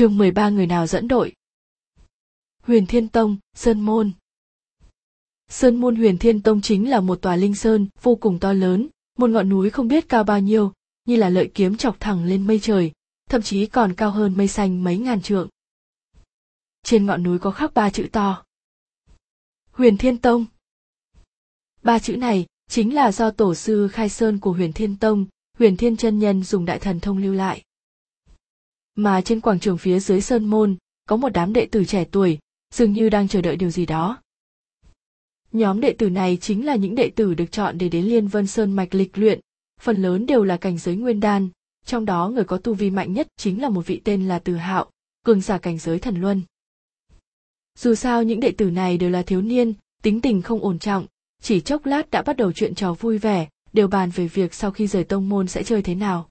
chương 13 người nào dẫn đội. Huyền Thiên Tông, Sơn Môn Sơn Môn Huyền Thiên Tông chính là một tòa linh sơn vô cùng to lớn, một ngọn núi không biết cao bao nhiêu, như là lợi kiếm chọc thẳng lên mây trời, thậm chí còn cao hơn mây xanh mấy ngàn trượng. Trên ngọn núi có khắc ba chữ to. Huyền Thiên Tông. Ba chữ này chính là do tổ sư khai sơn của Huyền Thiên Tông, Huyền Thiên chân nhân dùng đại thần thông lưu lại mà trên quảng trường phía dưới sơn môn, có một đám đệ tử trẻ tuổi, dường như đang chờ đợi điều gì đó. Nhóm đệ tử này chính là những đệ tử được chọn để đến liên vân sơn mạch lịch luyện. Phần lớn đều là cảnh giới nguyên đan, trong đó người có tu vi mạnh nhất chính là một vị tên là từ hạo, cường giả cảnh giới thần luân. Dù sao những đệ tử này đều là thiếu niên, tính tình không ổn trọng, chỉ chốc lát đã bắt đầu chuyện trò vui vẻ, đều bàn về việc sau khi rời tông môn sẽ chơi thế nào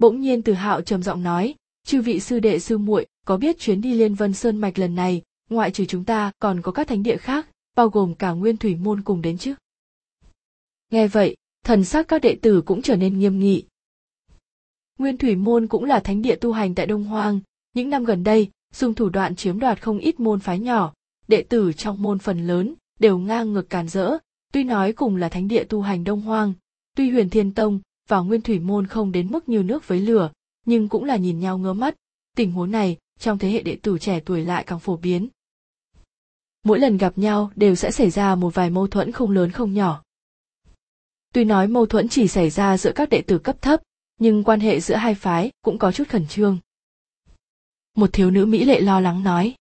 bỗng nhiên từ hạo trầm giọng nói, chư vị sư đệ sư muội, có biết chuyến đi liên vân sơn mạch lần này, ngoại trừ chúng ta, còn có các thánh địa khác, bao gồm cả nguyên thủy môn cùng đến chứ? Nghe vậy, thần sắc các đệ tử cũng trở nên nghiêm nghị. Nguyên thủy môn cũng là thánh địa tu hành tại đông hoang. Những năm gần đây, dùng thủ đoạn chiếm đoạt không ít môn phái nhỏ. Đệ tử trong môn phần lớn đều ngang ngược càn rỡ, tuy nói cùng là thánh địa tu hành đông hoang. Tuy huyền thiên tông và nguyên thủy môn không đến mức như nước với lửa, nhưng cũng là nhìn nhau ngơ mắt. Tình huống này, trong thế hệ đệ tử trẻ tuổi lại càng phổ biến. Mỗi lần gặp nhau đều sẽ xảy ra một vài mâu thuẫn không lớn không nhỏ. Tuy nói mâu thuẫn chỉ xảy ra giữa các đệ tử cấp thấp, nhưng quan hệ giữa hai phái cũng có chút khẩn trương. Một thiếu nữ mỹ lệ lo lắng nói,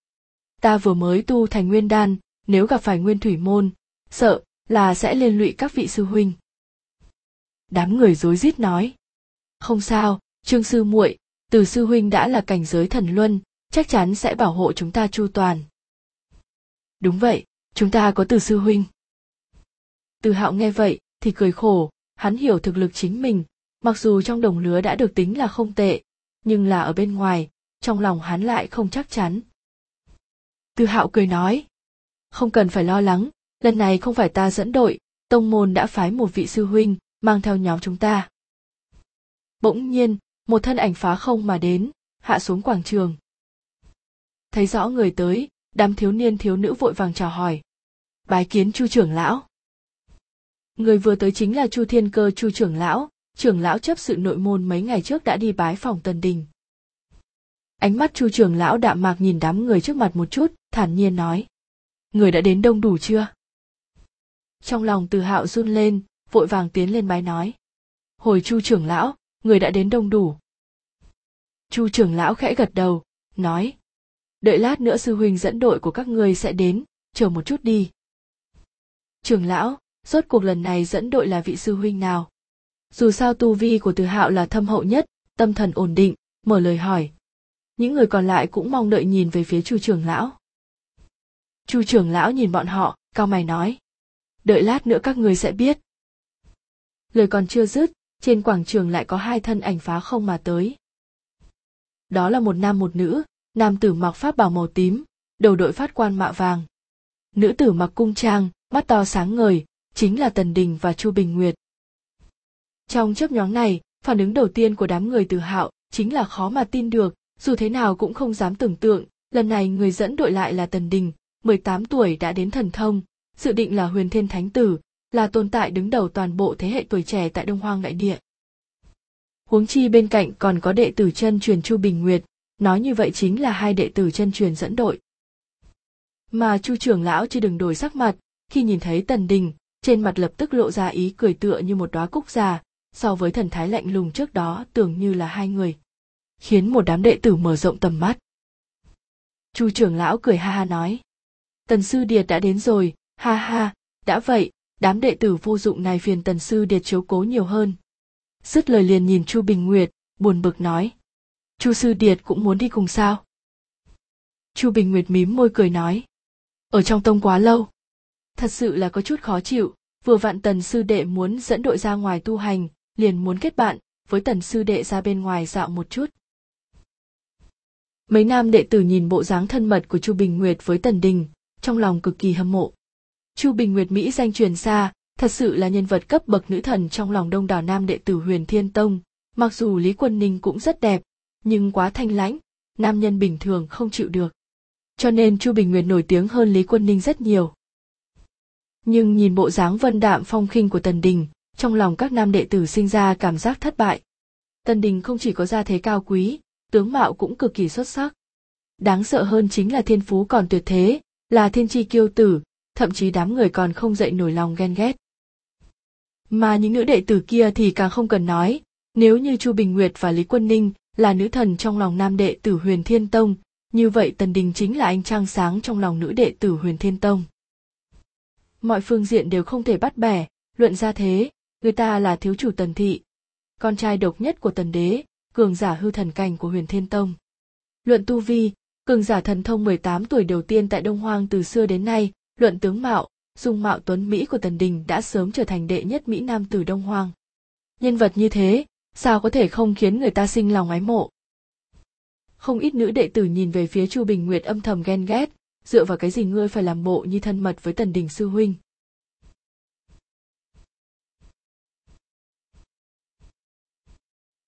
ta vừa mới tu thành nguyên đan, nếu gặp phải nguyên thủy môn, sợ là sẽ liên lụy các vị sư huynh đám người rối rít nói. Không sao, trương sư muội, từ sư huynh đã là cảnh giới thần luân, chắc chắn sẽ bảo hộ chúng ta chu toàn. Đúng vậy, chúng ta có từ sư huynh. Từ hạo nghe vậy, thì cười khổ, hắn hiểu thực lực chính mình, mặc dù trong đồng lứa đã được tính là không tệ, nhưng là ở bên ngoài, trong lòng hắn lại không chắc chắn. Từ hạo cười nói, không cần phải lo lắng, lần này không phải ta dẫn đội, tông môn đã phái một vị sư huynh mang theo nhóm chúng ta. Bỗng nhiên, một thân ảnh phá không mà đến, hạ xuống quảng trường. Thấy rõ người tới, đám thiếu niên thiếu nữ vội vàng chào hỏi. Bái kiến chu trưởng lão. Người vừa tới chính là chu thiên cơ, chu trưởng lão. Trưởng lão chấp sự nội môn mấy ngày trước đã đi bái phòng tần đình. Ánh mắt chu trưởng lão đạm mạc nhìn đám người trước mặt một chút, thản nhiên nói. Người đã đến đông đủ chưa? Trong lòng từ hạo run lên vội vàng tiến lên bái nói. Hồi chu trưởng lão, người đã đến đông đủ. Chu trưởng lão khẽ gật đầu, nói. Đợi lát nữa sư huynh dẫn đội của các ngươi sẽ đến, chờ một chút đi. Trưởng lão, rốt cuộc lần này dẫn đội là vị sư huynh nào? Dù sao tu vi của từ hạo là thâm hậu nhất, tâm thần ổn định, mở lời hỏi. Những người còn lại cũng mong đợi nhìn về phía chu trưởng lão. Chu trưởng lão nhìn bọn họ, cao mày nói. Đợi lát nữa các người sẽ biết lời còn chưa dứt, trên quảng trường lại có hai thân ảnh phá không mà tới. Đó là một nam một nữ, nam tử mặc pháp bảo màu tím, đầu đội phát quan mạ vàng. Nữ tử mặc cung trang, mắt to sáng ngời, chính là tần đình và chu bình nguyệt. Trong chớp nhoáng này, phản ứng đầu tiên của đám người từ hạo chính là khó mà tin được, dù thế nào cũng không dám tưởng tượng, lần này người dẫn đội lại là tần đình 18 tuổi đã đến thần thông, dự định là huyền thiên thánh tử là tồn tại đứng đầu toàn bộ thế hệ tuổi trẻ tại Đông Hoang đại địa. Huống chi bên cạnh còn có đệ tử chân truyền Chu Bình Nguyệt, nói như vậy chính là hai đệ tử chân truyền dẫn đội. Mà Chu trưởng lão chưa đừng đổi sắc mặt, khi nhìn thấy Tần Đình, trên mặt lập tức lộ ra ý cười tựa như một đóa cúc già, so với thần thái lạnh lùng trước đó tưởng như là hai người. Khiến một đám đệ tử mở rộng tầm mắt. Chu trưởng lão cười ha ha nói. Tần sư điệt đã đến rồi, ha ha, đã vậy, đám đệ tử vô dụng này phiền tần sư điệt chiếu cố nhiều hơn. Dứt lời liền nhìn chu bình nguyệt, buồn bực nói. Chu sư điệt cũng muốn đi cùng sao? Chu bình nguyệt mím môi cười nói. Ở trong tông quá lâu. Thật sự là có chút khó chịu. Vừa vặn tần sư đệ muốn dẫn đội ra ngoài tu hành, liền muốn kết bạn với tần sư đệ ra bên ngoài dạo một chút. Mấy nam đệ tử nhìn bộ dáng thân mật của chu bình nguyệt với tần đình, trong lòng cực kỳ hâm mộ. Chu Bình Nguyệt Mỹ danh truyền xa, thật sự là nhân vật cấp bậc nữ thần trong lòng đông đảo nam đệ tử Huyền Thiên Tông, mặc dù Lý Quân Ninh cũng rất đẹp, nhưng quá thanh lãnh, nam nhân bình thường không chịu được. Cho nên chu bình nguyệt nổi tiếng hơn lý quân ninh rất nhiều. Nhưng nhìn bộ dáng vân đạm phong khinh của tần đình trong lòng các nam đệ tử sinh ra cảm giác thất bại. Tần đình không chỉ có gia thế cao quý tướng mạo cũng cực kỳ xuất sắc. Đáng sợ hơn chính là thiên phú còn tuyệt thế là thiên tri kiêu tử thậm chí đám người còn không dậy nổi lòng ghen ghét. Mà những nữ đệ tử kia thì càng không cần nói. Nếu như chu bình nguyệt và lý quân ninh là nữ thần trong lòng nam đệ tử huyền thiên tông như vậy tần đình chính là anh trăng sáng trong lòng nữ đệ tử huyền thiên tông. Mọi phương diện đều không thể bắt bẻ luận ra thế người ta là thiếu chủ tần thị con trai độc nhất của tần đế cường giả hư thần cảnh của huyền thiên tông. Luận tu vi cường giả thần thông 18 tuổi đầu tiên tại Đông Hoang từ xưa đến nay, luận tướng mạo, dung mạo tuấn Mỹ của Tần Đình đã sớm trở thành đệ nhất Mỹ Nam từ Đông Hoang. Nhân vật như thế, sao có thể không khiến người ta sinh lòng ái mộ. Không ít nữ đệ tử nhìn về phía Chu Bình Nguyệt âm thầm ghen ghét, dựa vào cái gì ngươi phải làm bộ như thân mật với Tần Đình sư huynh.